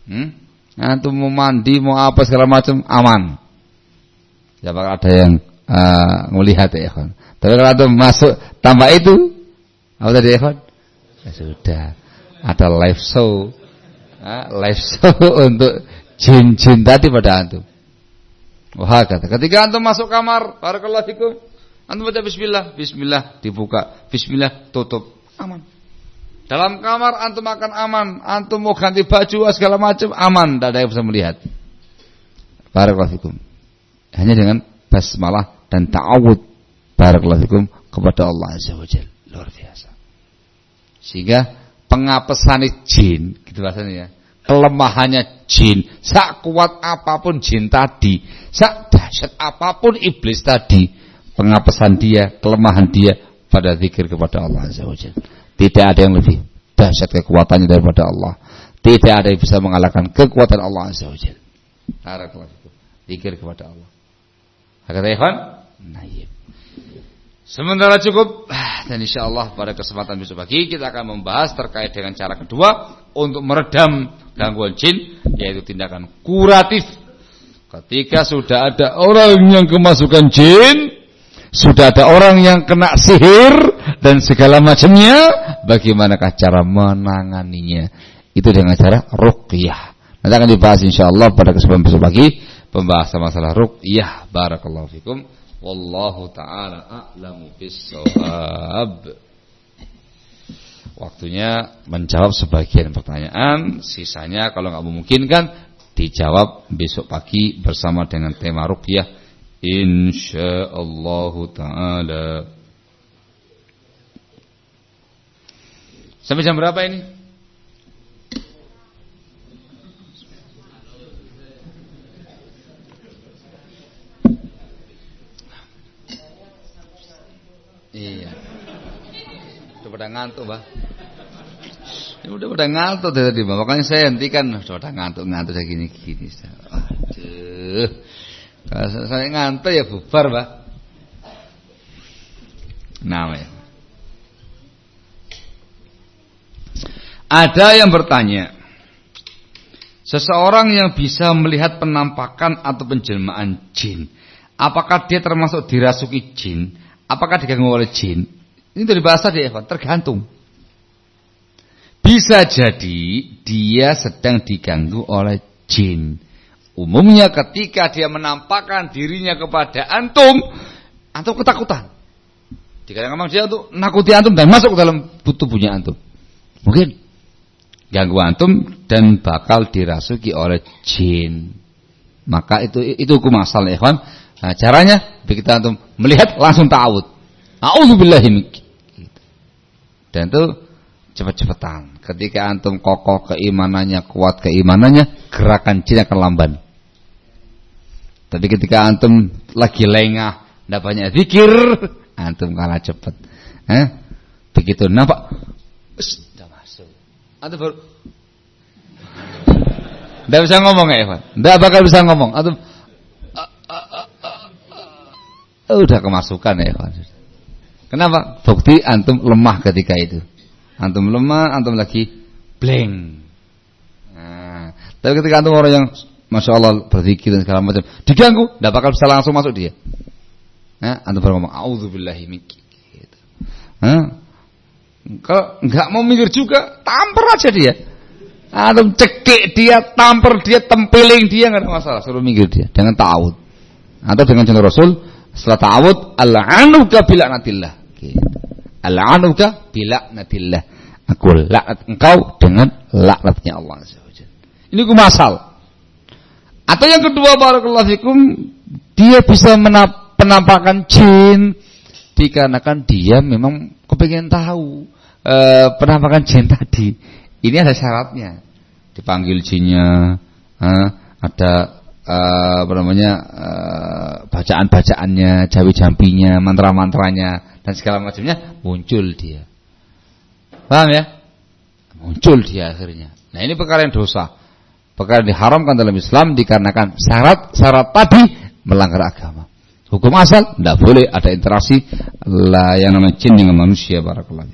Hmm? Antum mau mandi, mau apa segala macam aman. Tidak bakal ada yang uh, melihat ya kan. Tapi kalau antum masuk tambah itu, apa tadi kan? Ya sudah, ada live show, uh, live show untuk jin-jin tadi pada antum. Wah kata. Ketika antum masuk kamar, barakallahu fikum, antum baca bismillah, bismillah dibuka, bismillah tutup, aman. Dalam kamar antum akan aman, antum mau ganti baju segala macam aman, tidak ada yang bisa melihat. Barakallahu fikum. Hanya dengan basmalah dan ta'awud barakallahu kepada Allah Azza wa Jalla. Luar biasa. Sehingga pengapesan jin, gitu bahasanya ya kelemahannya jin. Sak kuat apa pun jin tadi, sak dahsyat apa pun iblis tadi, pengapesan dia, kelemahan dia pada zikir kepada Allah Azza wa Tidak ada yang lebih dahsyat kekuatannya daripada Allah. Tidak ada yang bisa mengalahkan kekuatan Allah Azza wa Jalla. Zikir kepada Allah. Hakata ikhwan? Naib. Sementara cukup dan insya Allah pada kesempatan besok pagi kita akan membahas terkait dengan cara kedua untuk meredam gangguan jin yaitu tindakan kuratif. Ketika sudah ada orang yang kemasukan jin, sudah ada orang yang kena sihir dan segala macamnya, bagaimanakah cara menanganinya? Itu dengan cara ruqyah. Nanti akan dibahas insya Allah pada kesempatan besok pagi pembahasan masalah ruqyah. Barakallahu fikum. Wallahu taala a'lamu bissawab. Waktunya menjawab sebagian pertanyaan, sisanya kalau nggak memungkinkan dijawab besok pagi bersama dengan tema ruqyah insyaallah taala. Sampai jam berapa ini? Iya. Udah pada ngantuk, Mbak. Ini udah pada ngantuk tadi, Mbak. Makanya saya hentikan. Udah pada ngantuk-ngantuk saya gini-gini. Aduh. Kalau saya ngantuk ya bubar, Mbak. Nah, ya. Ada yang bertanya, seseorang yang bisa melihat penampakan atau penjelmaan jin, apakah dia termasuk dirasuki jin Apakah diganggu oleh jin? Ini dari bahasa dia, tergantung. Bisa jadi dia sedang diganggu oleh jin. Umumnya ketika dia menampakkan dirinya kepada antum, antum ketakutan. Jika memang dia untuk nakuti antum dan masuk ke dalam tubuhnya antum. Mungkin ganggu antum dan bakal dirasuki oleh jin. Maka itu itu hukum asal ikhwan Nah, caranya begitu antum melihat langsung ta'awud. A'udzubillahi gitu. Dan itu cepat-cepatan. Ketika antum kokoh keimanannya, kuat keimanannya, gerakan jin akan lamban. Tapi ketika antum lagi lengah, tidak banyak zikir, antum kalah cepat. Eh? Begitu nampak, sudah masuk. Antum baru tidak bisa ngomong ya Ikhwan. Tidak bakal bisa ngomong. Antum udah kemasukan ya Ikhwan. Kenapa? Bukti antum lemah ketika itu. Antum lemah, antum lagi blank. Nah, tapi ketika antum orang yang Masya Allah berzikir dan segala macam diganggu, tidak bakal bisa langsung masuk dia. Nah, antum baru ngomong, Auzubillahi minki. Gitu. Nah, kalau nggak mau mikir juga, tampar aja dia. Antum cekik dia, tampar dia, tempeling dia nggak ada masalah. Suruh mikir dia, dengan ta'awud. Atau dengan contoh Rasul, setelah ta'awud, al-anuka bila'natillah. Gitu. Al-anuka bila'natillah. Aku laknat engkau dengan laknatnya Allah Ini ku masal. Atau yang kedua barakallahu fikum dia bisa penampakan jin dikarenakan dia memang kepengen tahu e, penampakan jin tadi. Ini ada syaratnya. Dipanggil jinnya, e, ada e, apa namanya e, bacaan-bacaannya, jawi-jampinya, mantra-mantranya dan segala macamnya muncul dia. Paham ya? Muncul dia akhirnya. Nah, ini perkara yang dosa perkara diharamkan dalam Islam dikarenakan syarat-syarat tadi melanggar agama. Hukum asal tidak boleh ada interaksi lah yang namanya jin dengan manusia barakallahu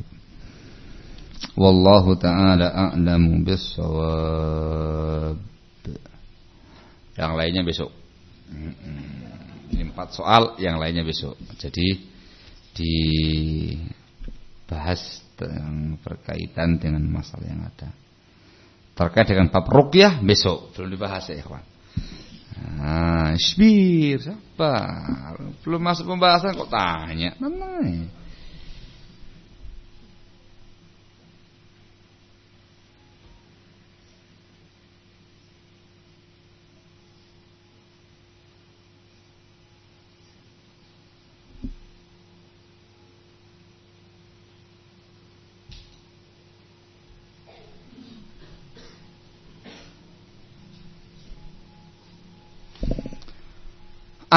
Wallahu taala a'lamu bissawab. Yang lainnya besok. Ini empat soal, yang lainnya besok. Jadi dibahas yang berkaitan dengan masalah yang ada terkait dengan bab ruqyah besok belum dibahas ya ikhwan. Nah, sabar. Belum masuk pembahasan kok tanya. Namanya.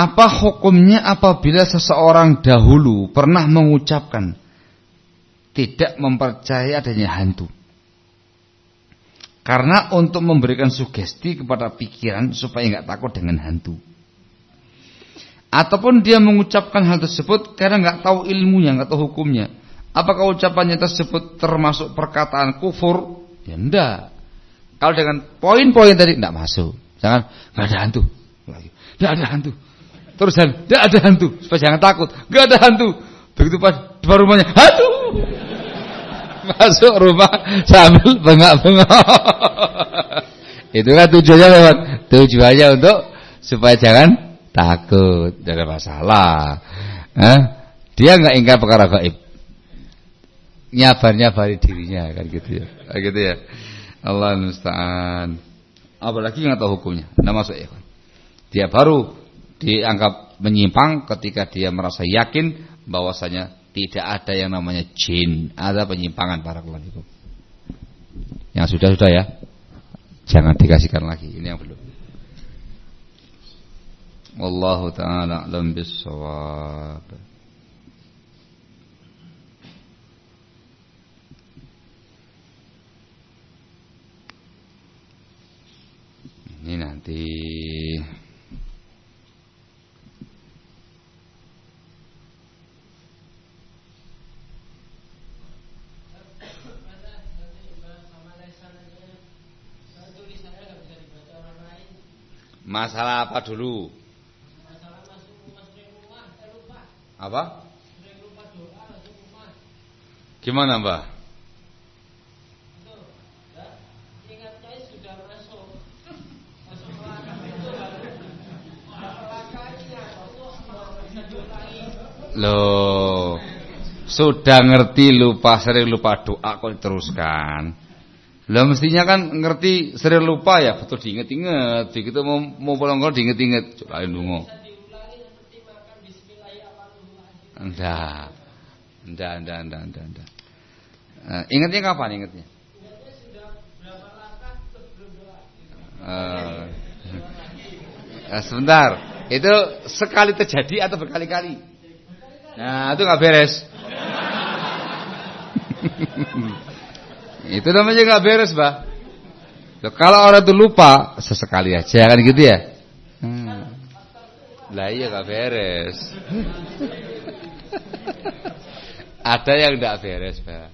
Apa hukumnya apabila seseorang dahulu pernah mengucapkan tidak mempercayai adanya hantu? Karena untuk memberikan sugesti kepada pikiran supaya nggak takut dengan hantu. Ataupun dia mengucapkan hal tersebut karena nggak tahu ilmunya, nggak tahu hukumnya. Apakah ucapannya tersebut termasuk perkataan kufur? Ya enggak. Kalau dengan poin-poin tadi enggak masuk. Jangan nggak ada hantu. Enggak ada hantu. Terus tidak ada hantu. Supaya jangan takut. Gak ada hantu. Begitu pas depan rumahnya, hantu. Masuk rumah sambil bengak-bengok. Itu kan tujuannya lewat. Tujuannya untuk supaya jangan takut. Tidak ada masalah. Eh? Dia nggak ingkar perkara gaib. Nyabar-nyabari dirinya kan gitu ya. Kan gitu ya. Allah musta'an. Apalagi nggak tahu hukumnya. Tidak masuk ya. Dia baru dianggap menyimpang ketika dia merasa yakin bahwasanya tidak ada yang namanya jin, ada penyimpangan para itu. Yang sudah-sudah ya. Jangan dikasihkan lagi. Ini yang belum. Wallahu taala alam bisawab. Ini nanti Masalah apa dulu? Apa? Gimana Mbak? Loh, sudah ngerti lupa sering lupa doa kok teruskan. Lah mestinya kan ngerti sering lupa ya, betul diinget-inget. Begitu mau mau pulang kalau diinget-inget, coba lungo. Enggak. Enggak, enggak, enggak, enggak, enggak. Uh, ingatnya kapan ingatnya? Uh, uh, sebentar. Itu sekali terjadi atau berkali-kali? Nah, itu nggak beres. itu namanya nggak beres, Mbak. Kalau orang itu lupa sesekali aja kan gitu ya. Hmm. Iya nggak beres. Ada yang nggak beres, Pak.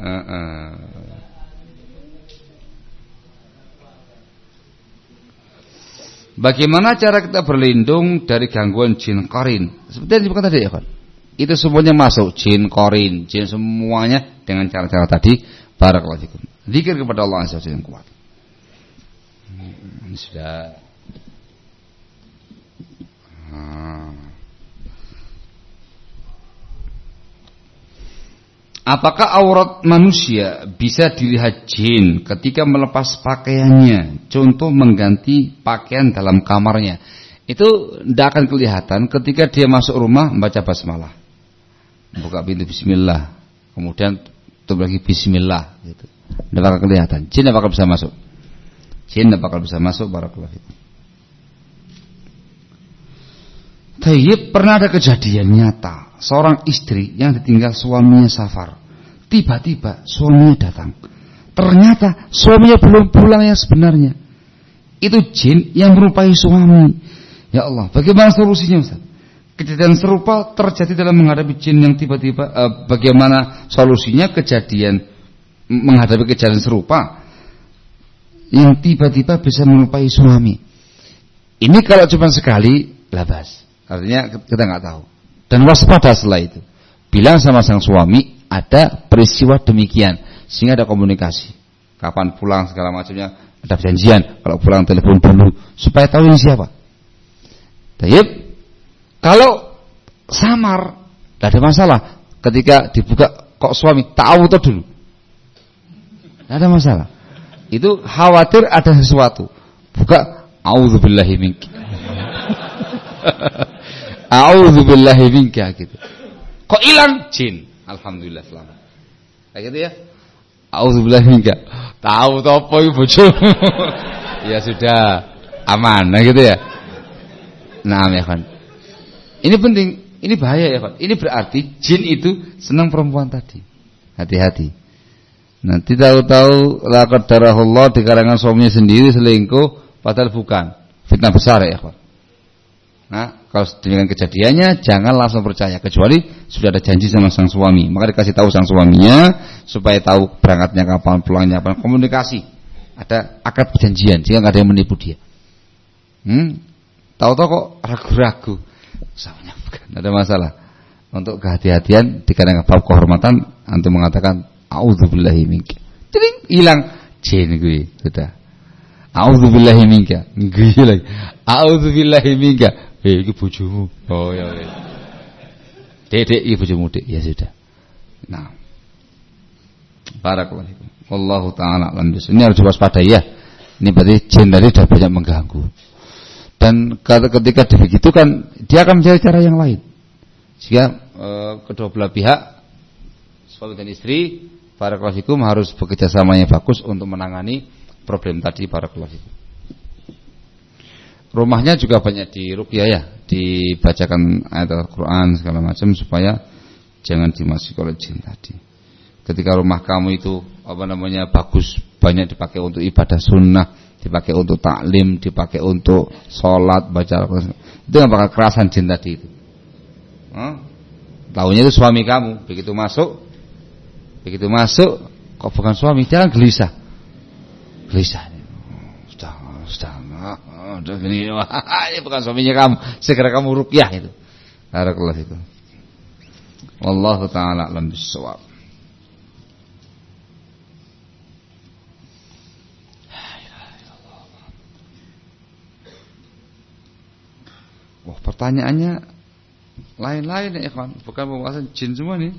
Uh -uh. Bagaimana cara kita berlindung dari gangguan jin korin? Seperti yang disebutkan tadi ya kan. Itu semuanya masuk jin korin, jin semuanya dengan cara-cara tadi. Barakallahu fikum. Zikir kepada Allah Azza yang kuat. Sudah. Hmm. Apakah aurat manusia bisa dilihat jin ketika melepas pakaiannya? Contoh mengganti pakaian dalam kamarnya. Itu tidak akan kelihatan ketika dia masuk rumah membaca basmalah. Buka pintu bismillah. Kemudian tutup lagi bismillah. Gitu. Tidak akan kelihatan. Jin bakal bisa masuk. Jin bakal bisa masuk. Barakallah itu. Tayyib pernah ada kejadian nyata seorang istri yang ditinggal suaminya safar. Tiba-tiba suaminya datang. Ternyata suaminya belum pulang yang sebenarnya. Itu jin yang merupai suami. Ya Allah, bagaimana solusinya Ustaz? Kejadian serupa terjadi dalam menghadapi jin yang tiba-tiba uh, bagaimana solusinya kejadian menghadapi kejadian serupa yang tiba-tiba bisa merupai suami. Ini kalau cuma sekali labas. Artinya kita nggak tahu dan waspada setelah itu. Bilang sama sang suami ada peristiwa demikian sehingga ada komunikasi. Kapan pulang segala macamnya ada perjanjian. Kalau pulang telepon dulu supaya tahu ini siapa. Tayyib. Kalau samar tidak ada masalah. Ketika dibuka kok suami tahu tuh dulu. Tidak ada masalah. Itu khawatir ada sesuatu. Buka auzubillahi minki. A'udzubillahi minka gitu. Kok hilang? Jin. Alhamdulillah selamat. Kayak gitu ya. A'udzubillahi minka. Tahu topo ibu ya sudah aman nah gitu ya. Nah, ya kan. Ini penting, ini bahaya ya kan. Ini berarti jin itu senang perempuan tadi. Hati-hati. Nanti tahu-tahu lakad darahullah di karangan suaminya sendiri selingkuh padahal bukan. Fitnah besar ya kan. Nah, kalau dengan kejadiannya jangan langsung percaya kecuali sudah ada janji sama sang suami. Maka dikasih tahu sang suaminya supaya tahu berangkatnya kapan, pulangnya kapan, komunikasi. Ada akad perjanjian sehingga nggak ada yang menipu dia. Hmm? Tahu-tahu kok ragu-ragu. Bukan ada masalah. Untuk kehati-hatian dikarenakan bab kehormatan antum mengatakan auzubillahi minka. Jadi hilang. Jin gue sudah. Auzubillahi minka. Gue lagi. Auzubillahi minka. Eh iki bojomu. Oh ya ya dek dek iki bojomu dek ya sudah. Nah. Barakallahu wallahu taala ini harus waspada ya. Ini berarti jin tadi sudah banyak mengganggu dan ketika begitu kan dia akan mencari cara yang lain sehingga e, kedua belah pihak suami dan istri para fikum harus bekerja sama yang bagus untuk menangani problem tadi para fikum rumahnya juga banyak di rukyah ya, dibacakan ayat Al-Qur'an segala macam supaya jangan dimasuki oleh jin tadi. Ketika rumah kamu itu apa namanya bagus, banyak dipakai untuk ibadah sunnah, dipakai untuk taklim, dipakai untuk sholat, baca Al-Quran. Itu nggak bakal kerasan jin tadi itu. Huh? Tahunya itu suami kamu, begitu masuk, begitu masuk, kok bukan suami, jangan gelisah, gelisah. Sudah, sudah, oh, ini, ini bukan suaminya kamu. Segera kamu rukyah itu. Barakallahu itu. Wallahu taala alam bisawab. Wah, pertanyaannya lain-lain ya, ikhwan. Bukan pembahasan jin semua nih.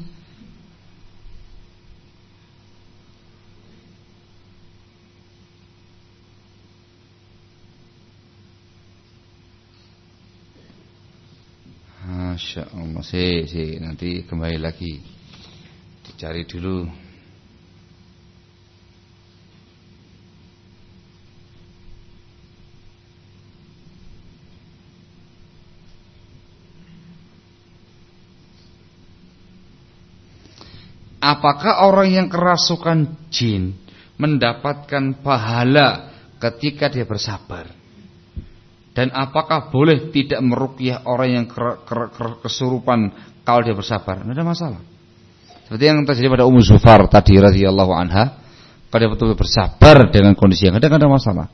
Masya Allah sih, sih nanti kembali lagi dicari dulu. Apakah orang yang kerasukan jin mendapatkan pahala ketika dia bersabar? Dan apakah boleh tidak merukyah orang yang kesurupan kalau dia bersabar? Tidak ada masalah. Seperti yang terjadi pada Ummu Zufar tadi radhiyallahu anha, kalau dia betul-betul bersabar dengan kondisi yang ada, tidak ada masalah.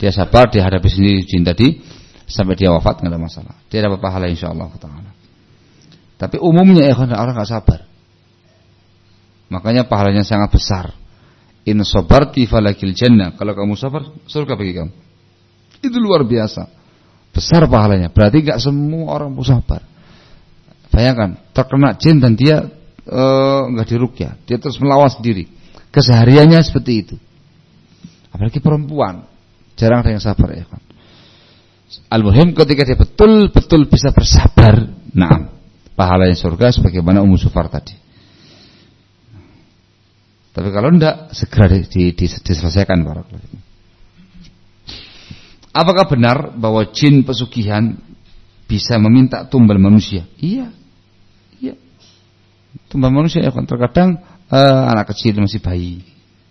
Dia sabar, dia hadapi sendiri jin tadi sampai dia wafat tidak ada masalah. Dia dapat pahala insyaallah taala. Tapi umumnya ya orang nggak sabar. Makanya pahalanya sangat besar. In sabarti falakil jannah. Kalau kamu sabar, surga bagi kamu. Itu luar biasa. Besar pahalanya. Berarti nggak semua orang sabar. Bayangkan, terkena jin dan dia eh, nggak e, dirukyah, dia terus melawan sendiri. Kesehariannya seperti itu. Apalagi perempuan, jarang ada yang sabar ya kan. Al-muhim ketika dia betul-betul bisa bersabar, nah, pahalanya surga sebagaimana Ummu Sufar tadi. Tapi kalau tidak segera di, di, di, diselesaikan Apakah benar bahwa jin pesugihan bisa meminta tumbal manusia? Iya. Iya. Tumbal manusia ya kan terkadang uh, anak kecil masih bayi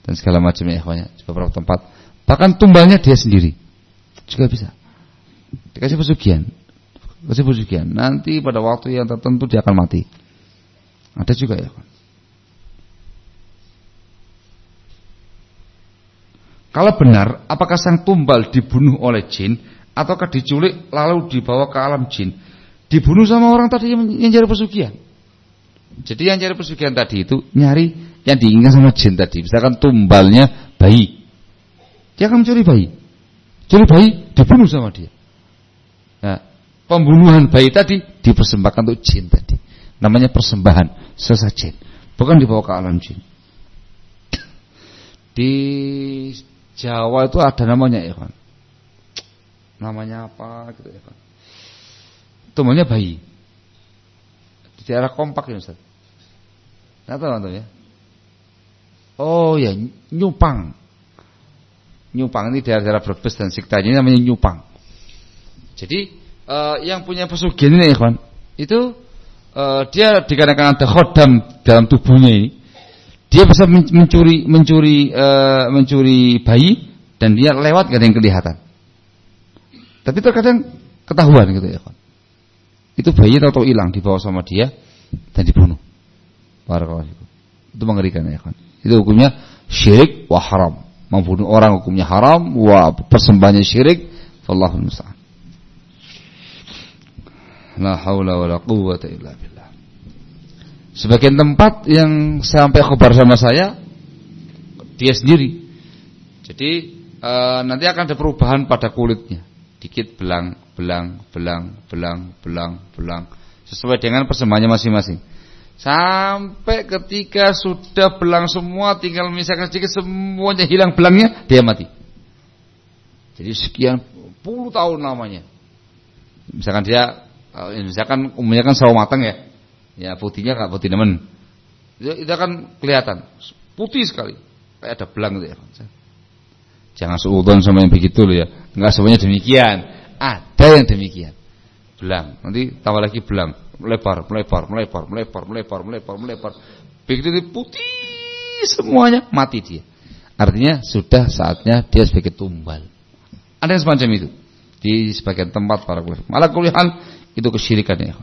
dan segala macam ya di beberapa tempat. Bahkan tumbalnya dia sendiri juga bisa. Dikasih pesugihan. Kasih pesugihan. Nanti pada waktu yang tertentu dia akan mati. Ada juga ya kan. Kalau benar, apakah sang tumbal dibunuh oleh jin ataukah diculik lalu dibawa ke alam jin? Dibunuh sama orang tadi yang, cari pesugihan. Jadi yang cari pesugihan tadi itu nyari yang diinginkan sama jin tadi. Misalkan tumbalnya bayi. Dia akan mencuri bayi. Curi bayi dibunuh sama dia. Nah, pembunuhan bayi tadi dipersembahkan untuk jin tadi. Namanya persembahan sesajen. Bukan dibawa ke alam jin. Di Jawa itu ada namanya ya kan. Namanya apa gitu ya kan. Tumbuhnya bayi. Di daerah kompak ya Ustaz. Nggak tahu antum ya. Oh ya nyupang. Nyupang ini daerah-daerah Brebes dan sekitarnya namanya nyupang. Jadi uh, yang punya pesugihan ini kan, itu uh, dia dikarenakan ada khodam dalam tubuhnya ini dia bisa mencuri mencuri uh, mencuri bayi dan dia lewat gak ada yang kelihatan. Tapi terkadang ketahuan gitu ya kan. Itu bayi atau hilang dibawa sama dia dan dibunuh. Barakallahu Itu mengerikan ya kan. Itu hukumnya syirik wa haram. Membunuh orang hukumnya haram, wa persembahannya syirik. Wallahu musta'an. La haula wala quwwata illa billah. Sebagian tempat yang sampai khabar sama saya dia sendiri. Jadi e, nanti akan ada perubahan pada kulitnya. Dikit belang, belang, belang, belang, belang, belang sesuai dengan persembahannya masing-masing. Sampai ketika sudah belang semua tinggal misalkan sedikit semuanya hilang belangnya, dia mati. Jadi sekian puluh tahun namanya. Misalkan dia eh, misalkan umumnya kan sawo matang ya Ya putihnya nggak putih teman. Itu, itu akan kelihatan putih sekali. Kayak ada belang gitu ya. Jangan seudon sama yang begitu loh ya. Enggak semuanya demikian. Ada yang demikian. Belang. Nanti tambah lagi belang. Melebar, melebar, melebar, melebar, melebar, melebar, melebar. Begitu putih semuanya mati dia. Artinya sudah saatnya dia sebagai tumbal. Ada yang semacam itu di sebagian tempat para kuliah. Malah kuliahan itu kesyirikan ya.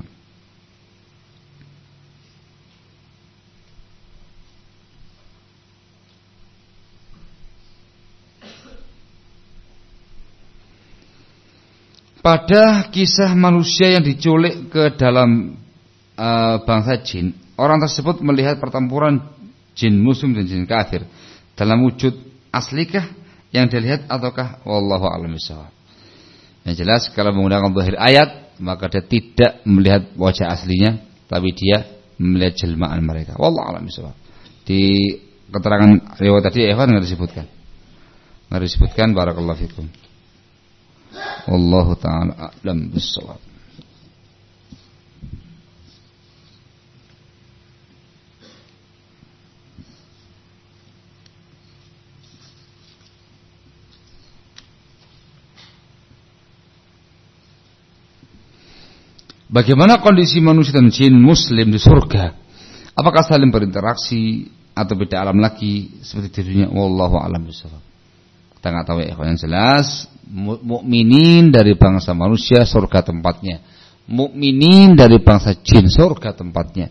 Pada kisah manusia yang diculik ke dalam uh, bangsa jin, orang tersebut melihat pertempuran jin muslim dan jin kafir dalam wujud aslikah yang dilihat ataukah wallahu a'lam Yang jelas kalau menggunakan zahir ayat maka dia tidak melihat wajah aslinya tapi dia melihat jelmaan mereka. Wallahu a'lam Di keterangan riwayat tadi Evan nggak disebutkan. Nggak disebutkan barakallahu fikum. Wallahu taala a'lam bissawab. Bagaimana kondisi manusia dan jin muslim di surga? Apakah saling berinteraksi atau beda alam lagi seperti di dunia? Wallahu a'lam bishawab. Kita nggak tahu ya, yang jelas mukminin dari bangsa manusia surga tempatnya. Mukminin dari bangsa jin surga tempatnya.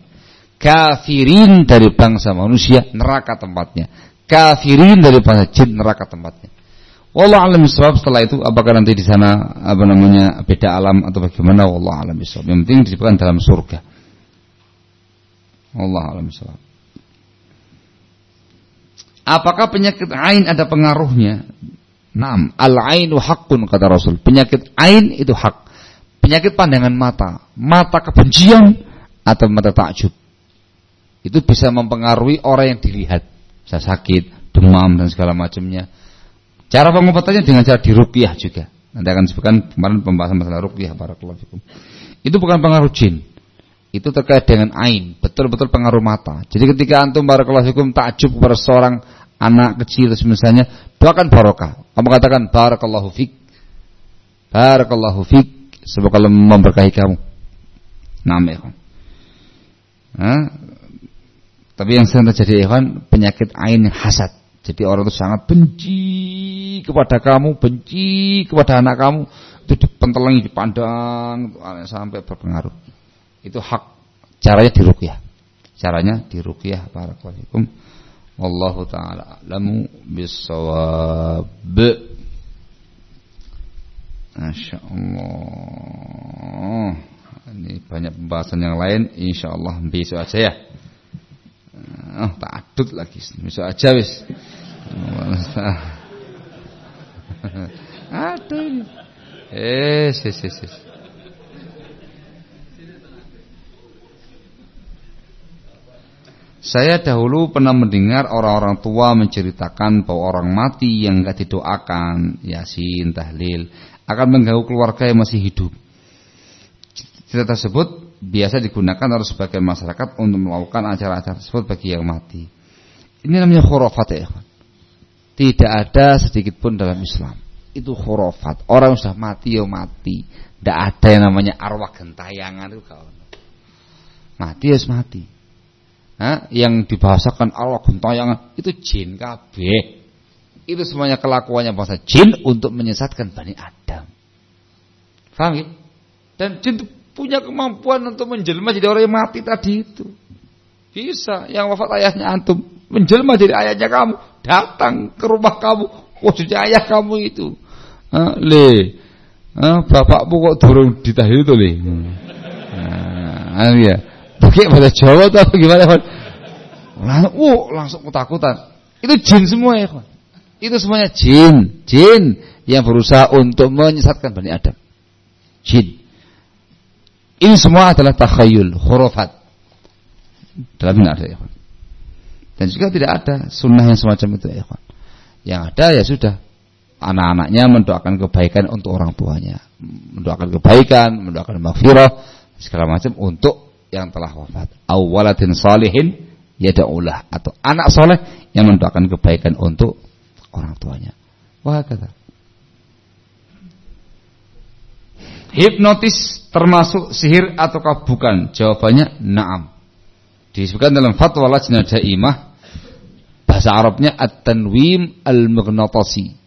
Kafirin dari bangsa manusia neraka tempatnya. Kafirin dari bangsa jin neraka tempatnya. Wallah alam bisawab setelah itu apakah nanti di sana apa namanya beda alam atau bagaimana wallah alam bisawab. Yang penting disebutkan dalam surga. Wallah alam bisawab. Apakah penyakit ain ada pengaruhnya? Naam, al-ainu haqqun kata Rasul. Penyakit ain itu hak. Penyakit pandangan mata, mata kebencian atau mata takjub. Itu bisa mempengaruhi orang yang dilihat. Bisa sakit, demam dan segala macamnya Cara pengobatannya dengan cara diruqyah juga. Nanti akan disebutkan kemarin pembahasan masalah ruqyah barakallahu. Itu bukan pengaruh jin. Itu terkait dengan ain, betul-betul pengaruh mata. Jadi ketika antum barakallahu fikum takjub kepada seorang anak kecil misalnya, doakan barokah. Kamu katakan barakallahu fik. Barakallahu fik. Semoga Allah memberkahi kamu. Nama ya Tapi yang sering terjadi ya penyakit ain hasad. Jadi orang itu sangat benci kepada kamu, benci kepada anak kamu, itu dipentelengi, dipandang, sampai berpengaruh. Itu hak caranya diruqyah. Caranya diruqyah barakallahu Wallahu taala alamu bisawab. Masya Allah Ini banyak pembahasan yang lain Insya Allah besok aja ya Oh, tak adut lagi. Besok aja wis. Aduh. Eh, yes, yes, yes. Saya dahulu pernah mendengar orang-orang tua menceritakan bahwa orang mati yang enggak didoakan, yasin, tahlil, akan mengganggu keluarga yang masih hidup. Cerita tersebut biasa digunakan oleh sebagian masyarakat untuk melakukan acara-acara tersebut bagi yang mati. Ini namanya khurafat ya. Tidak ada sedikit pun dalam Islam. Itu khurafat. Orang sudah mati ya mati. Tidak ada yang namanya arwah gentayangan itu kawan. Mati ya mati. Hah? Yang dibahasakan arwah gentayangan itu jin kabeh. Itu semuanya kelakuannya bangsa jin untuk menyesatkan Bani Adam. Faham ya? Dan jin punya kemampuan untuk menjelma jadi orang yang mati tadi itu. Bisa, yang wafat ayahnya antum menjelma jadi ayahnya kamu, datang ke rumah kamu, jadi ayah kamu itu. Ha, le, ha, bapakmu kok turun ditahil itu le. Nah, ya. Pakai bahasa Jawa atau gimana kan? Langsung, oh, langsung ketakutan. Itu jin semua ya kan? Itu semuanya jin, jin yang berusaha untuk menyesatkan Bani Adam. Jin. Ini semua adalah takhayul, hurufat. Dalam ini ada ya Dan juga tidak ada sunnah yang semacam itu ya Yang ada ya sudah anak-anaknya mendoakan kebaikan untuk orang tuanya, mendoakan kebaikan, mendoakan maghfirah segala macam untuk yang telah wafat. Awwalatin salihin yada'ulah atau anak soleh yang mendoakan kebaikan untuk orang tuanya. Wah kata. Hipnotis termasuk sihir ataukah bukan? Jawabannya na'am. Disebutkan dalam fatwa lajnah daimah bahasa Arabnya at-tanwim al-maghnatasi.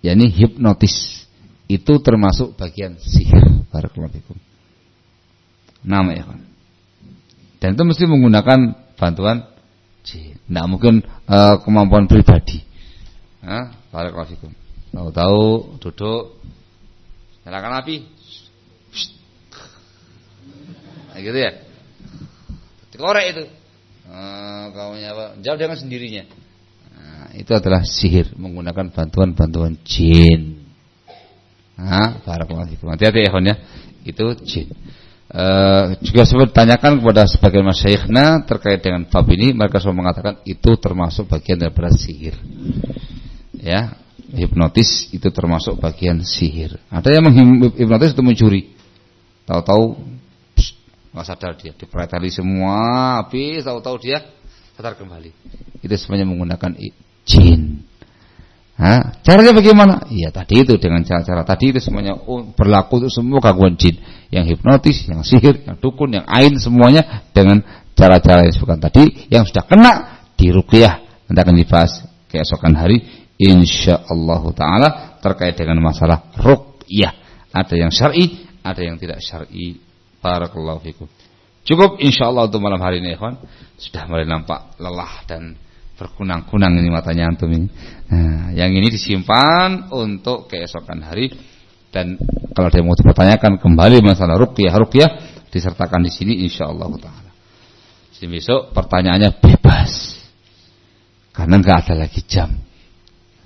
yakni hipnotis. Itu termasuk bagian sihir. Barakallahu fikum. Nama ya kan. Dan itu mesti menggunakan bantuan jin. Tidak mungkin uh, kemampuan pribadi. Fikum. Tahu-tahu duduk nyalakan api, Nah, gitu ya. Dikorek itu. Nah, kamunya apa? Jawab dengan sendirinya. Nah, itu adalah sihir menggunakan bantuan-bantuan jin. Nah, barakallahu fikum. Hati-hati ya. Itu jin. Uh, juga sempat tanyakan kepada sebagian masyayikhna terkait dengan bab ini. Mereka semua mengatakan itu termasuk bagian daripada sihir. Ya hipnotis itu termasuk bagian sihir. Ada yang menghipnotis itu mencuri. Tahu-tahu nggak sadar dia. Dipreteli semua habis tahu-tahu dia sadar kembali. Itu semuanya menggunakan jin Hah? caranya bagaimana? Iya tadi itu dengan cara-cara. Tadi itu semuanya berlaku untuk semua gangguan jin. Yang hipnotis yang sihir yang dukun yang ain semuanya dengan cara-cara yang disebutkan tadi. Yang sudah kena di ruqyah nanti akan dibahas keesokan hari insyaallah taala terkait dengan masalah ruqyah. Ada yang syar'i ada yang tidak syar'i. Barakallahu fikum. Cukup insyaallah untuk malam hari ini ikhwan. Sudah mulai nampak lelah dan berkunang-kunang ini matanya antum ini nah, yang ini disimpan untuk keesokan hari dan kalau ada mau dipertanyakan kembali masalah ruqyah ruqyah disertakan di sini insyaallah taala jadi besok pertanyaannya bebas. Karena nggak ada lagi jam.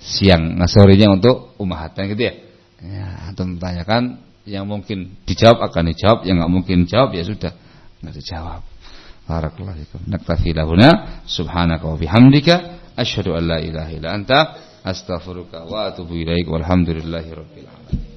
Siang, nah sorenya untuk umahatan gitu ya. Ya, antum tanyakan yang mungkin dijawab akan dijawab, yang nggak mungkin jawab ya sudah nggak dijawab. Barakallahu fikum. Naktafi lahuna subhanaka wa bihamdika asyhadu an la ilaha illa anta astaghfiruka wa atubu ilaik walhamdulillahi rabbil alamin.